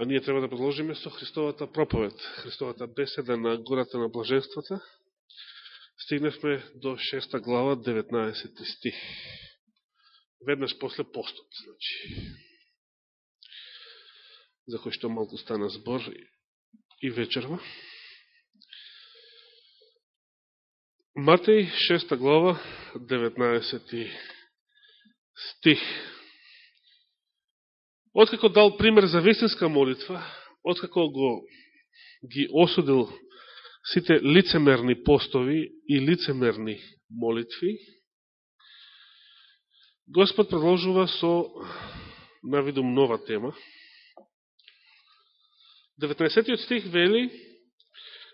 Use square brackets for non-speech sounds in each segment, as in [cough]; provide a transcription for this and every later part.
А ние треба да продолжиме со Христовата проповед, Христовата беседа на гората на блаженствата. Стигнахме до 6 глава, 19 стих. Веднаш после постот, значи. За кој што малку стана збор и вечерва. Матеј, 6 глава, 19 стих. Откако дал пример за вестинска молитва, откако го ги осудил сите лицемерни постови и лицемерни молитви, Господ продолжува со навидум нова тема. 19 стих вели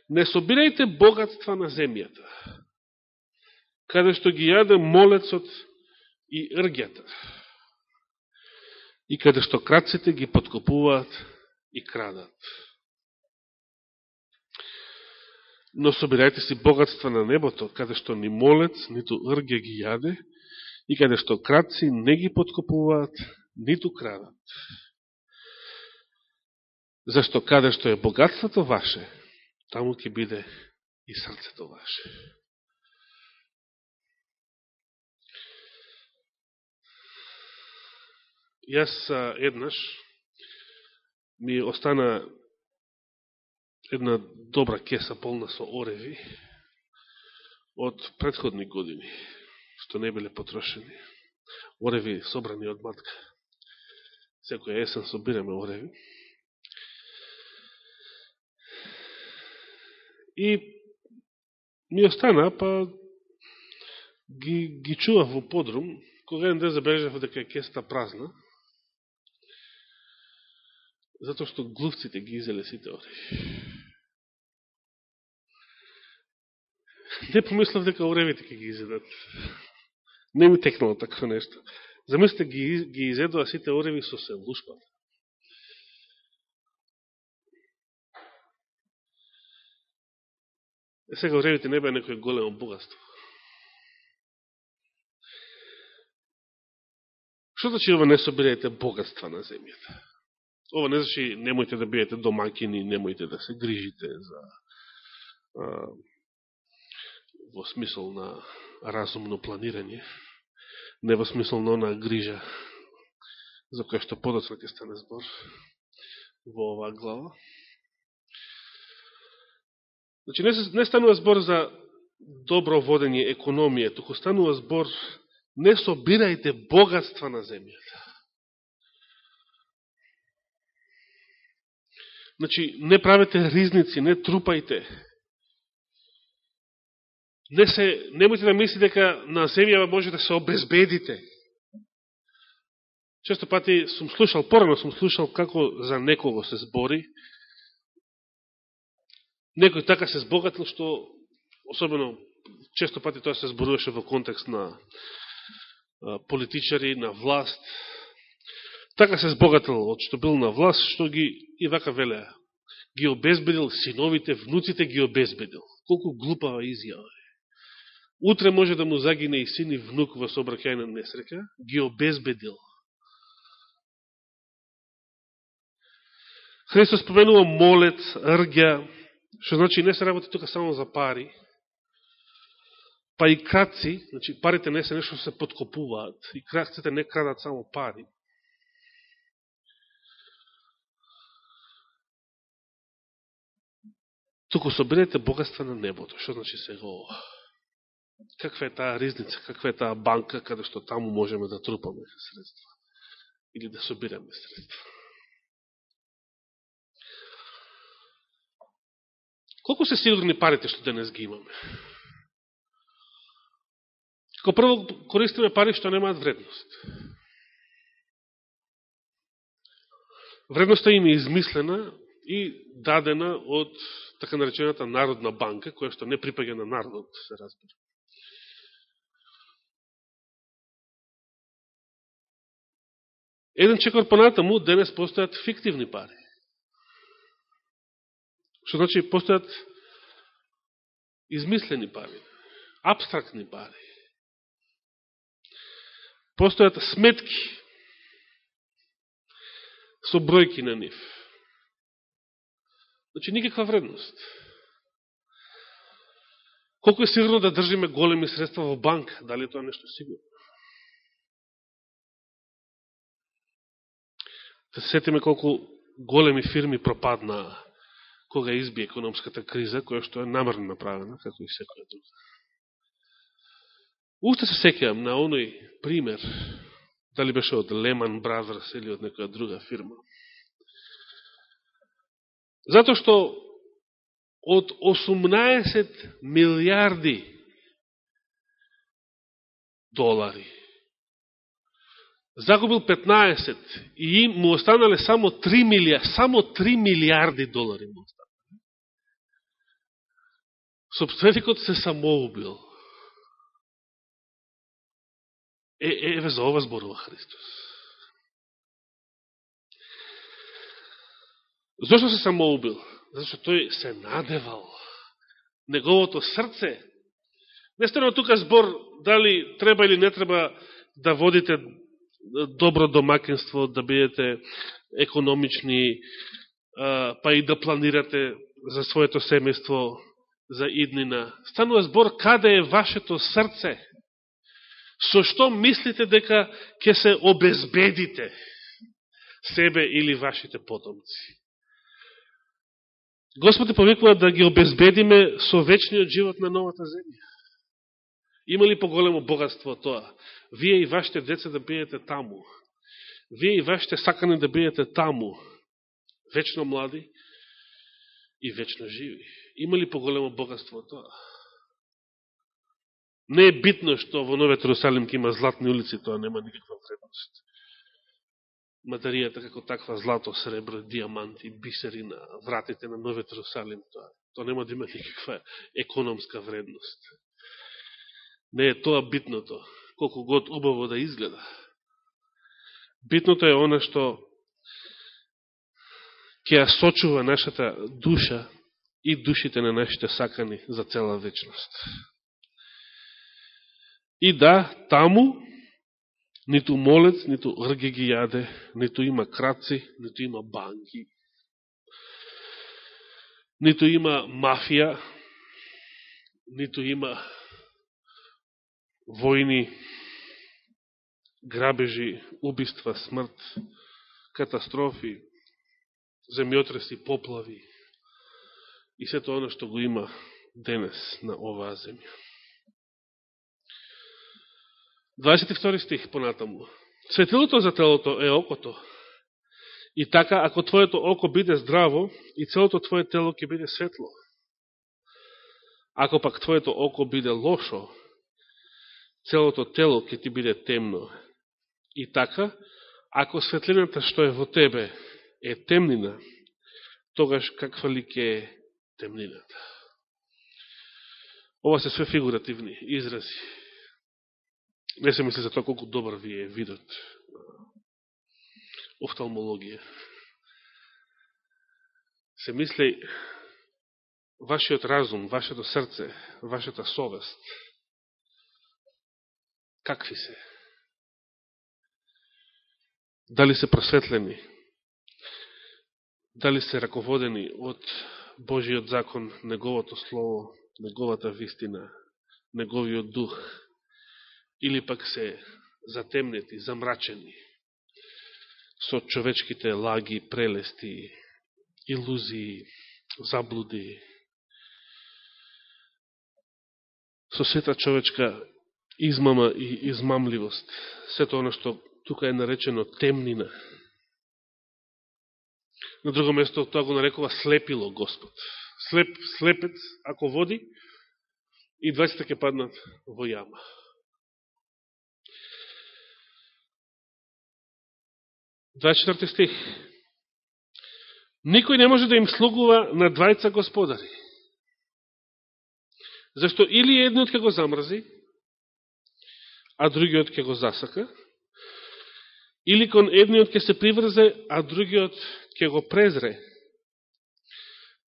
Не собирајте богатства на земјата, каде што ги јаде молецот и ргјата и каде што кратците ги подкопуваат и крадат. Но собирајте си богатства на небото, каде што ни молец, ниту рге ги јаде, и каде што кратци не ги подкопуваат, ниту крадат. Зашто каде што е богатството ваше, таму ќе биде и срцето ваше. Јас еднаш ми остана една добра кеса полна со ореви од предходни години, што не биле потрошени. Ореви собрани од матка. Секоја есен собираме ореви. И ми остана, па ги, ги чував во подрум, кога еден ден забележав дека е кесата празна, затоа што глувците ги изеле сите ореви. Не помислав дека оревите ќе ги изедат. Не ми текнало такво нешто. Замислите, ги, ги изедува сите ореви со се лушпат. Е сега оревите не беа некој големо богатство. Што значи ова не собирајте богатства на земјата? Ова не значи немојте да бидете домакини, немојте да се грижите за а, во смисол на разумно планирање, не во смисол на она грижа за која што подоцна ќе стане збор во оваа глава. Значи, не, не станува збор за добро водење економија, туку станува збор не собирајте богатства на земјата. Значи, не правете ризници, не трупајте. Не се, немојте да мисли дека на земја може да се обезбедите. Често пати сум слушал, порано сум слушал како за некого се збори. Некој така се збогатил, што особено често пати тоа се зборуваше во контекст на политичари, на власт, Така се збогател од што бил на власт, што ги, и вака велеа, ги обезбедил синовите, внуците ги обезбедил. Колку глупава изјава е. Утре може да му загине и син и внук во собракајна несрека, ги обезбедил. Христос споменува молец, ргја, што значи не се работи тука само за пари, па и краци, значи парите не се нешто се подкопуваат, и краците не крадат само пари. Туку соберете богатства на небото. Што значи сега ова? Каква е таа ризница, каква е таа банка, каде што таму можеме да трупаме средства? Или да собираме средства? Колку се сигурни парите што денес ги имаме? Како прво користиме пари што немаат вредност. Вредноста им е измислена и дадена од така наречената Народна банка, која што не припаѓа на народот, се разбира. Еден чекор понатаму, денес постојат фиктивни пари. Што значи постојат измислени пари, абстрактни пари. Постојат сметки со бројки на нив. Значи, никаква вредност. Колко е сигурно да држиме големи средства во банк? Дали е тоа нешто сигурно? Да се сетиме колку големи фирми пропадна кога изби економската криза, која што е намерно направена, како и секоја друга. Уште се секјам на оној пример, дали беше од Lehman Brothers или од некоја друга фирма. Зато што од 18 милиарди долари загубил 15 и им му останале само 3 милиарди, само 3 милиарди долари му останале. Собственикот се самоубил. Е, е, еве за ова зборува Христос. Зошто се самоубил? Зашто тој се надевал. Неговото срце. Не станува тука збор дали треба или не треба да водите добро домакинство, да бидете економични, па и да планирате за своето семејство, за иднина. Станува збор каде е вашето срце. Со што мислите дека ќе се обезбедите себе или вашите потомци? Господ е повикува да ги обезбедиме со вечниот живот на новата земја. Има ли поголемо богатство тоа? Вие и вашите деца да бидете таму. Вие и вашите сакани да бидете таму. Вечно млади и вечно живи. Има ли поголемо богатство тоа? Не е битно што во Новиот Иерусалим има златни улици, тоа нема никаква вредност материјата како таква злато, сребро, диаманти, бисери на вратите на Новиот Русалим, тоа, тоа нема да има никаква економска вредност. Не е тоа битното, колку год убаво да изгледа. Битното е она што ќе ја сочува нашата душа и душите на нашите сакани за цела вечност. И да, таму Ниту молец, ниту рге ги јаде, ниту има краци, ниту има банки, ниту има мафија, ниту има војни, грабежи, убиства, смрт, катастрофи, земјотреси, поплави и сето оно што го има денес на оваа земја. 22 стих понатаму. Светилото за телото е окото. И така, ако твоето око биде здраво, и целото твое тело ќе биде светло. Ако пак твоето око биде лошо, целото тело ќе ти биде темно. И така, ако светлината што е во тебе е темнина, тогаш каква ли ќе е темнината? Ова се све фигуративни изрази. Не се мисли за тоа колку добар ви е видот офталмологија. Се мисли вашиот разум, вашето срце, вашата совест. Какви се? Дали се просветлени? Дали се раководени од Божиот закон, Неговото Слово, Неговата вистина, Неговиот дух, или пак се затемнети, замрачени со човечките лаги, прелести, илузии, заблуди, со сета човечка измама и измамливост, сето оно што тука е наречено темнина. На друго место тоа го нарекува слепило Господ. Слеп, слепец, ако води, и двајците ќе паднат во јама. Четврти стих. Никој не може да им слугува на двајца господари. Зашто или едниот ќе го замрзи, а другиот ќе го засака, или кон едниот ќе се приврзе, а другиот ќе го презре.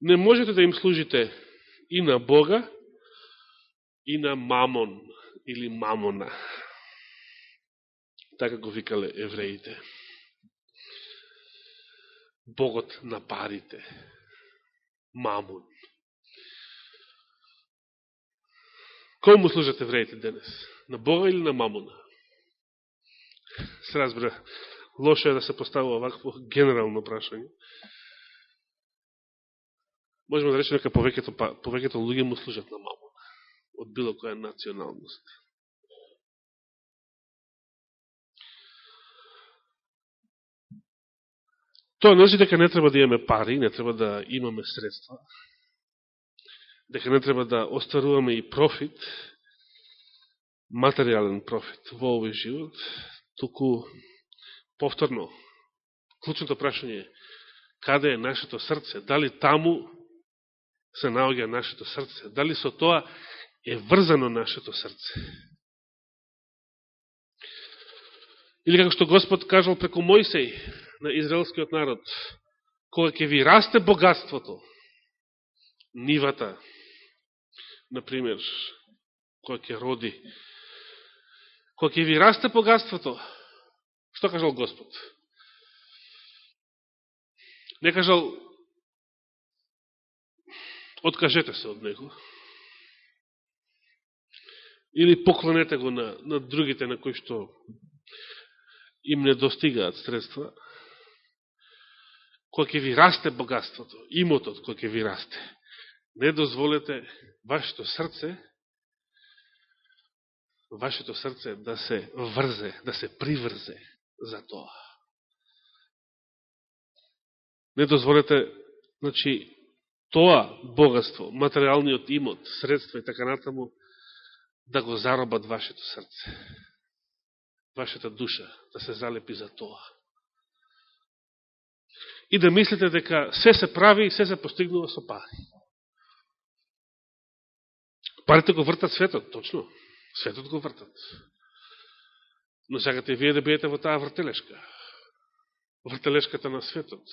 Не можете да им служите и на Бога, и на Мамон, или Мамона. Така го викале евреите. Богот на парите. мамун. Кој му служат евреите денес? На Бога или на мамуна? Се разбира, лошо е да се поставува овакво генерално прашање. Можеме да речеме дека повеќето, па, повеќето луѓе му служат на мамуна, од било која националност. Тоа не значи дека не треба да имаме пари, не треба да имаме средства, дека не треба да остваруваме и профит, материален профит во овој живот, туку повторно, клучното прашање е каде е нашето срце, дали таму се наоѓа нашето срце, дали со тоа е врзано нашето срце. Или како што Господ кажал преку Мојсеј, на израелскиот народ, кога ќе ви расте богатството, нивата, например, која ќе роди, кога ќе ви расте богатството, што кажал Господ? Не кажал, откажете се од него, или поклонете го на, на другите на кои што им не достигаат средства, кој ќе ви расте богатството, имотот кој ќе ви расте, не дозволете вашето срце вашето срце да се врзе, да се приврзе за тоа. Не дозволете, значи, тоа богатство, материалниот имот, средства и така натаму, да го заробат вашето срце вашата душа да се залепи за тоа. И да мислите дека се се прави и се се постигнува со пари. Парите го вртат светот, точно. Светот го вртат. Но сакате вие да биете во таа вртелешка. Вртелешката на светот.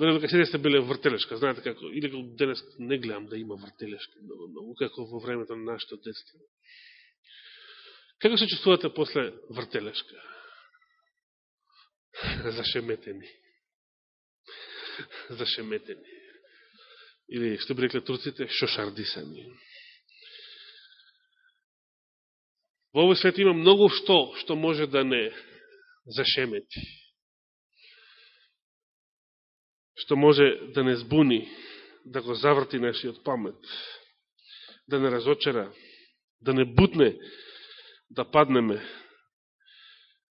Веројатно дека седе сте биле вртелешка, знаете како, или денес не гледам да има вртелешка, много, много, како во времето на нашето детство. Како се чувствувате после вртелешка? [laughs] Зашеметени. Зашеметени. [laughs] Или, што би рекле турците, шошардисани. Во овој свет има многу што, што може да не зашемети. Што може да не збуни, да го заврти нашиот памет, да не разочера, да не бутне да паднеме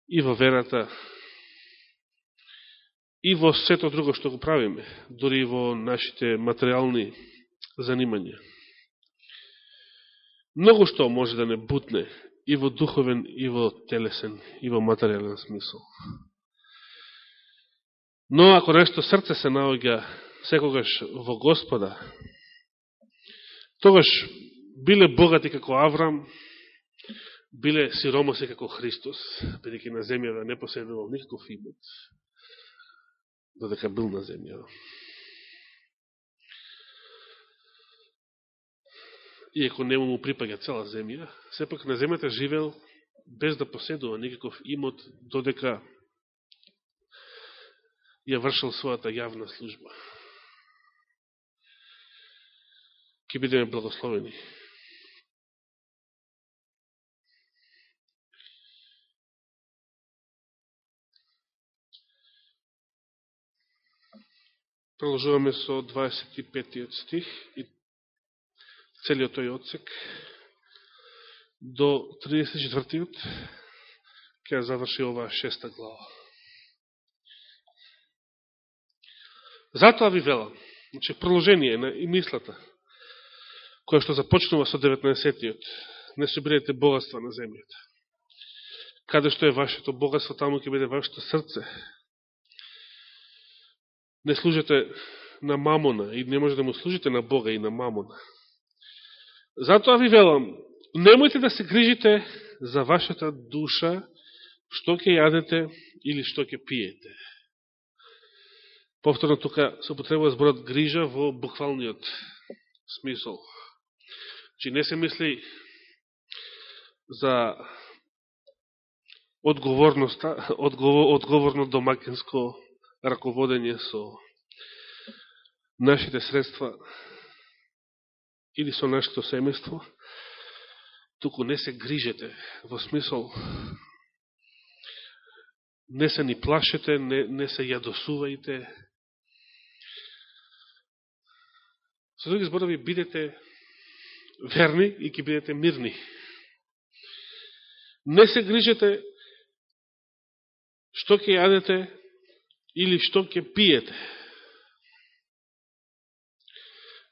и во верата, и во сето друго што го правиме, дори и во нашите материални занимања. Многу што може да не бутне и во духовен, и во телесен, и во материален смисол. Но ако нешто срце се наоѓа секогаш во Господа, тогаш биле богати како Аврам, биле сиромоси како Христос, бидеќи на земјава не поседувал никаков имот, додека бил на земјава. Иако нему му припаѓа цела земја, сепак на земјата живел без да поседува никаков имот, додека ја вршил својата јавна служба. Ке бидеме благословени. Продолжуваме со 25 стих и целиот тој отсек до 34-тиот ќе заврши оваа шеста глава. Затоа ви велам, значи продолжение на и мислата, која што започнува со 19-тиот, не собирайте богатства на земјата. Каде што е вашето богатство, таму ќе биде вашето срце, не служите на мамона и не може да му служите на Бога и на мамона. Затоа ви велам, немојте да се грижите за вашата душа, што ќе јадете или што ќе пиете. Повторно тука се употребува зборот грижа во буквалниот смисол. Чи не се мисли за одговорноста, [laughs] одговор, одговорно домакинско раководење со нашите средства или со нашето семејство, туку не се грижете во смисол не се ни плашете, не, не се јадосувајте. Со други зборови, бидете верни и ќе бидете мирни. Не се грижете што ќе јадете или што ќе пиете.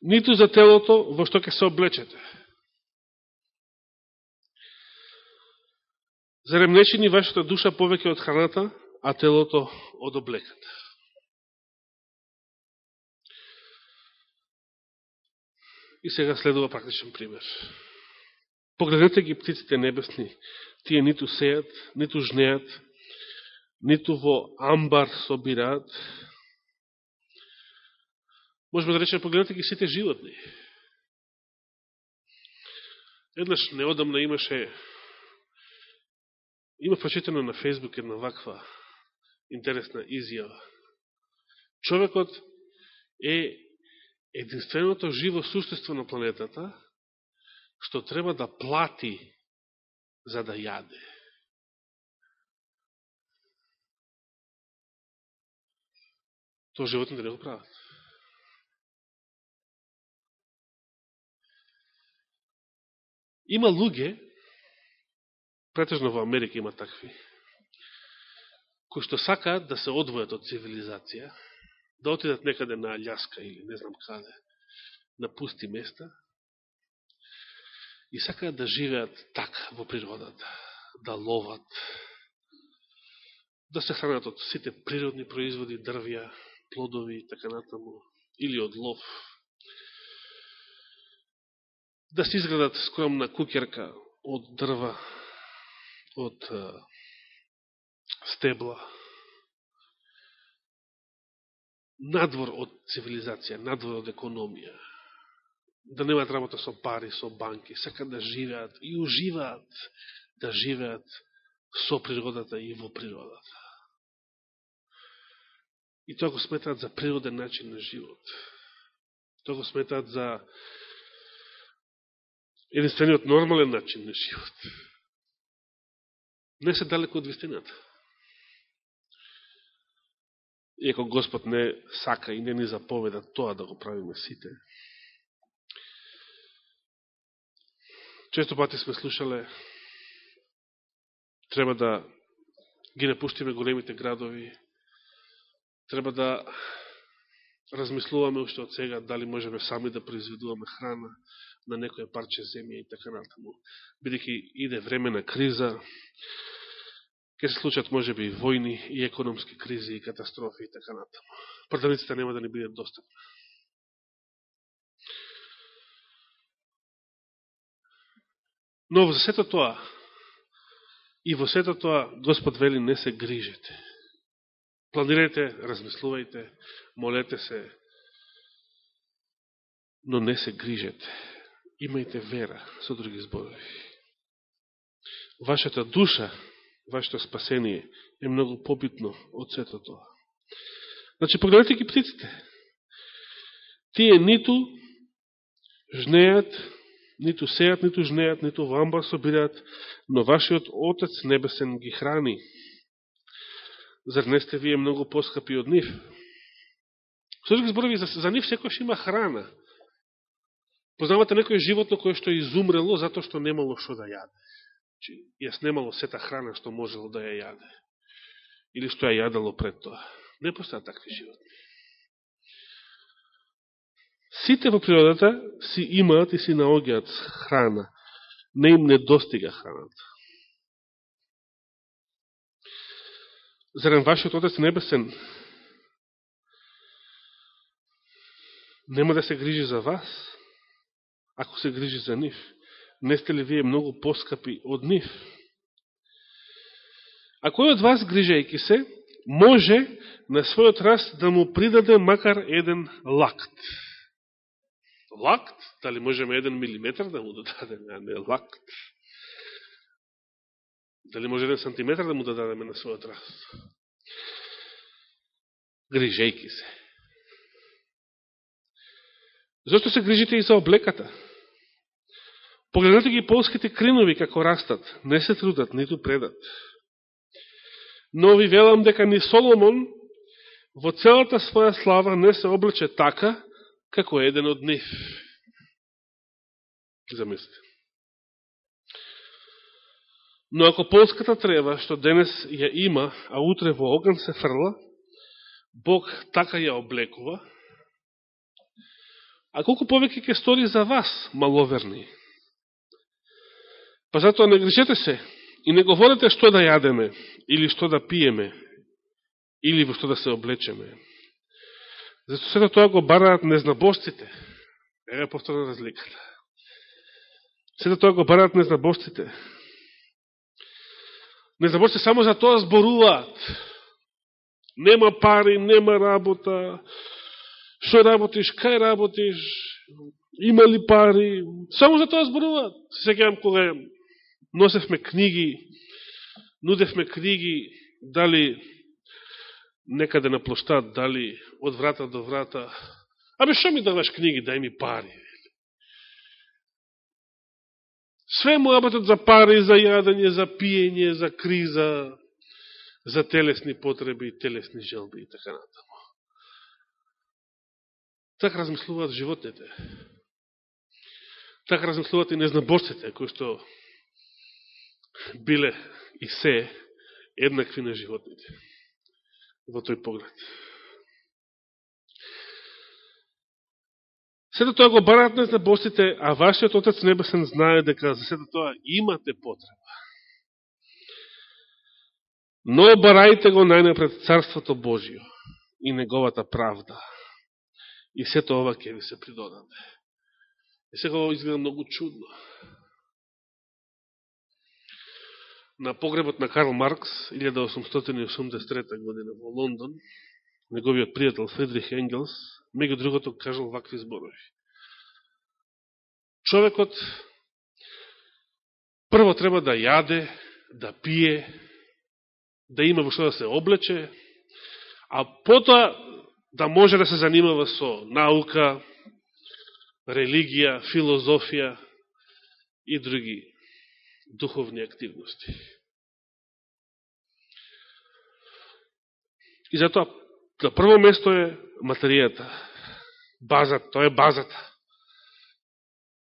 Ниту за телото во што ќе се облечете. Зарем не чини вашата душа повеќе од храната, а телото од облеката. И сега следува практичен пример. Погледнете ги птиците небесни. Тие ниту сеат, ниту жнеат, ниту во амбар собираат. Можеме да речеме, погледнете ги сите животни. Еднаш неодамна имаше Има прочитано на Фейсбук една ваква интересна изјава. Човекот е единственото живо суштество на планетата што треба да плати за да јаде. Тоа животните не го прават. Има луѓе претежно во Америка има такви, кои што сакаат да се одвојат од цивилизација, да отидат некаде на Аляска или не знам каде, на пусти места, и сакаат да живеат така во природата, да ловат, да се хранат од сите природни производи, дрвја, плодови и така натаму, или од лов, да се изградат скромна кукерка од дрва, од стебла, надвор од цивилизација, надвор од економија, да немаат работа со пари, со банки, сакат да живеат и уживаат да живеат со природата и во природата. И тоа го сметаат за природен начин на живот. Тоа го сметаат за единствениот нормален начин на живот не се далеко од вистината. Иако Господ не сака и не ни заповеда тоа да го правиме сите. Често пати сме слушале треба да ги напуштиме големите градови, треба да размислуваме уште од сега дали можеме сами да произведуваме храна на некоја парче земја и така натаму. Бидеќи иде време на криза, ќе се случат може би и војни, и економски кризи, и катастрофи, и така натаму. Продавниците нема да ни бидат достапни. Но во сето тоа, и во сето тоа, Господ вели, не се грижете. Планирайте, размислувајте, молете се, но не се грижете. Имајте вера, со други зборови. Вашата душа вашето спасение е многу побитно од сето тоа. Значи, погледнете ги птиците. Тие ниту жнеат, ниту сеат, ниту жнеат, ниту вамбар собираат, но вашиот Отец Небесен ги храни. Зар не сте вие многу поскапи од нив? Со други зборови, за, за нив секојаш има храна. Познавате некој животно кое што изумрело затоа што немало што да јаде. Че, јас немало сета храна што можело да ја јаде. Или што ја јадало пред тоа. Не постојат такви животни. Сите во природата си имаат и си наогиат храна. Не им не достига храната. Зарем вашиот Отец Небесен нема да се грижи за вас, ако се грижи за нив? не сте ли вие многу поскапи од нив? А кој од вас, грижајки се, може на својот раст да му придаде макар еден лакт? Лакт? Дали можеме еден милиметр да му додадеме, а не лакт? Дали може еден сантиметр да му да додадеме на својот раст? Грижејки се. Зошто се грижите и за облеката? Погледнете ги полските кринови како растат, не се трудат, ниту предат. Но ви велам дека ни Соломон во целата своја слава не се облече така, како еден од нив. Замислите. Но ако полската трева, што денес ја има, а утре во оган се фрла, Бог така ја облекува, а колку повеќе ќе стори за вас, маловерни? Па затоа не грешете се и не говорете што да јадеме, или што да пиеме, или во што да се облечеме. Зато сето тоа го бараат незнабожците. Ева повторна разликата. Сето тоа го бараат незнабожците. Не Незнабожците само за тоа зборуваат. Нема пари, нема работа. Што работиш, кај работиш, има ли пари. Само за тоа зборуваат. Секам кога носевме книги, нудевме книги, дали некаде на площад, дали од врата до врата. Абе, што ми даваш книги, дај ми пари. Све му абатот за пари, за јадење, за пиење, за криза, за телесни потреби, телесни желби и така натаму. Така размислуваат животните. Така размислуваат и незнаборците, кои што биле и се еднакви на животните во тој поглед. Сето тоа го барат не за босите, а вашиот Отец Небесен знае дека за сето тоа имате потреба. Но барајте го најнапред Царството Божио и Неговата правда. И сето ова ќе ви се придодаде. И сега ова изгледа многу чудно. на погребот на Карл Маркс, 1883 година во Лондон, неговиот пријател Фридрих Енгелс, меѓу другото кажал вакви зборови. Човекот прво треба да јаде, да пие, да има во што да се облече, а потоа да може да се занимава со наука, религија, филозофија и други духовни активности. И затоа, на прво место е материјата. Базата, тоа е базата.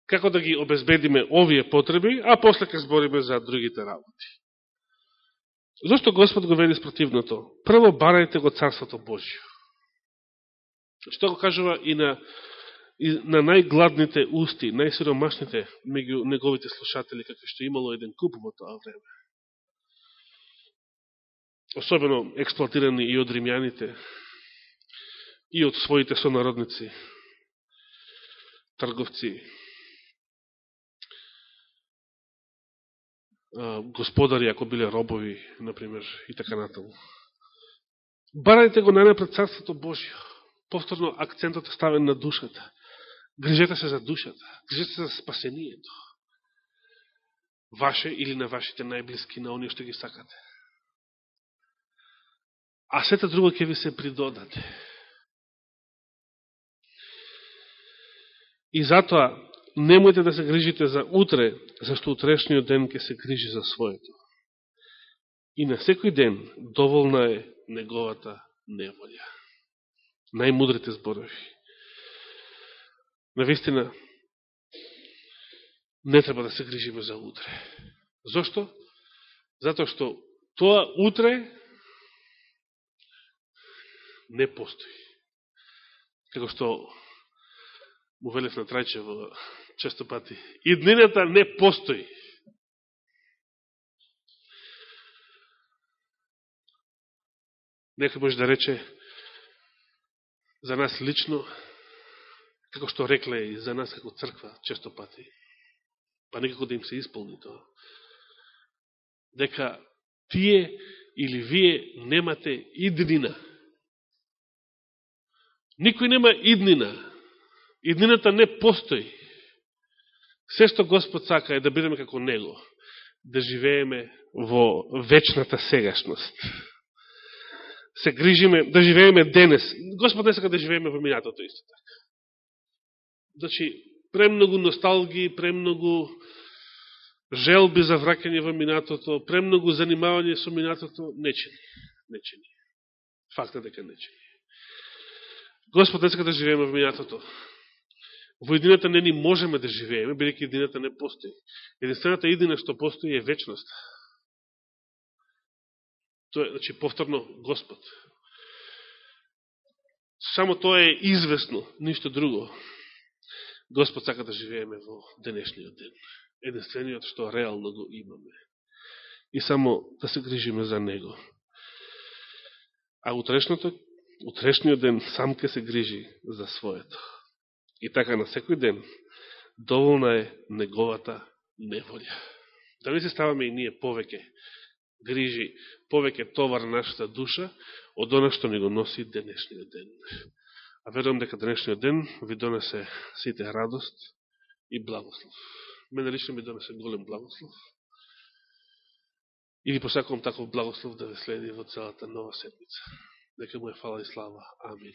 Како да ги обезбедиме овие потреби, а после ке збориме за другите работи. Зошто Господ го вели спротивното? Прво барајте го Царството Божио. Што го кажува и на и на најгладните усти, најсиромашните меѓу неговите слушатели, какви што имало еден куп во тоа време. Особено експлуатирани и од римјаните, и од своите сонародници, трговци, господари, ако биле робови, например, и така натаму. Барајте го најнапред Царството Божио. Повторно акцентот е ставен на душата. Грижете се за душата, грижете се за спасението. Ваше или на вашите најблиски, на оние што ги сакате. А сета друго ќе ви се придодате. И затоа, немојте да се грижите за утре, зашто утрешниот ден ќе се грижи за своето. И на секој ден доволна е неговата неволја. Најмудрите зборови. Навистина, не треба да се грижиме за утре. Зошто? Затоа што тоа утре не постои. Како што му велев на Трајчев често пати. Иднината не постои. Некој може да рече за нас лично како што рекле и за нас како црква често пати, па некако да им се исполни тоа, дека тие или вие немате иднина. Никој нема иднина. Иднината не постои. Се што Господ сака е да бидеме како Него, да живееме во вечната сегашност. Се грижиме, да живееме денес. Господ не сака да живееме во минатото исто така. значи, премногу носталгии, премногу желби за вракање во минатото, премногу занимавање со минатото, не чини, Нечени. Факт е дека не чини. Господ не да живееме во минатото. Во едината не ни можеме да живееме, бидеќи едината не постои. Единствената едина што постои е вечност. Тоа е, значи, повторно, Господ. Само тоа е известно, ништо друго. Господ сака да живееме во денешниот ден. Единствениот што реално го имаме. И само да се грижиме за Него. А утрешното, утрешниот ден сам ке се грижи за своето. И така на секој ден доволна е неговата неволја. Да се ставаме и ние повеќе грижи, повеќе товар на нашата душа од оно што ни го носи денешниот ден. А верувам дека денешниот ден ви донесе сите радост и благослов. Мене лично ми донесе голем благослов. И ви посакувам таков благослов да ви следи во целата нова седмица. Нека му е фала и слава. Амин.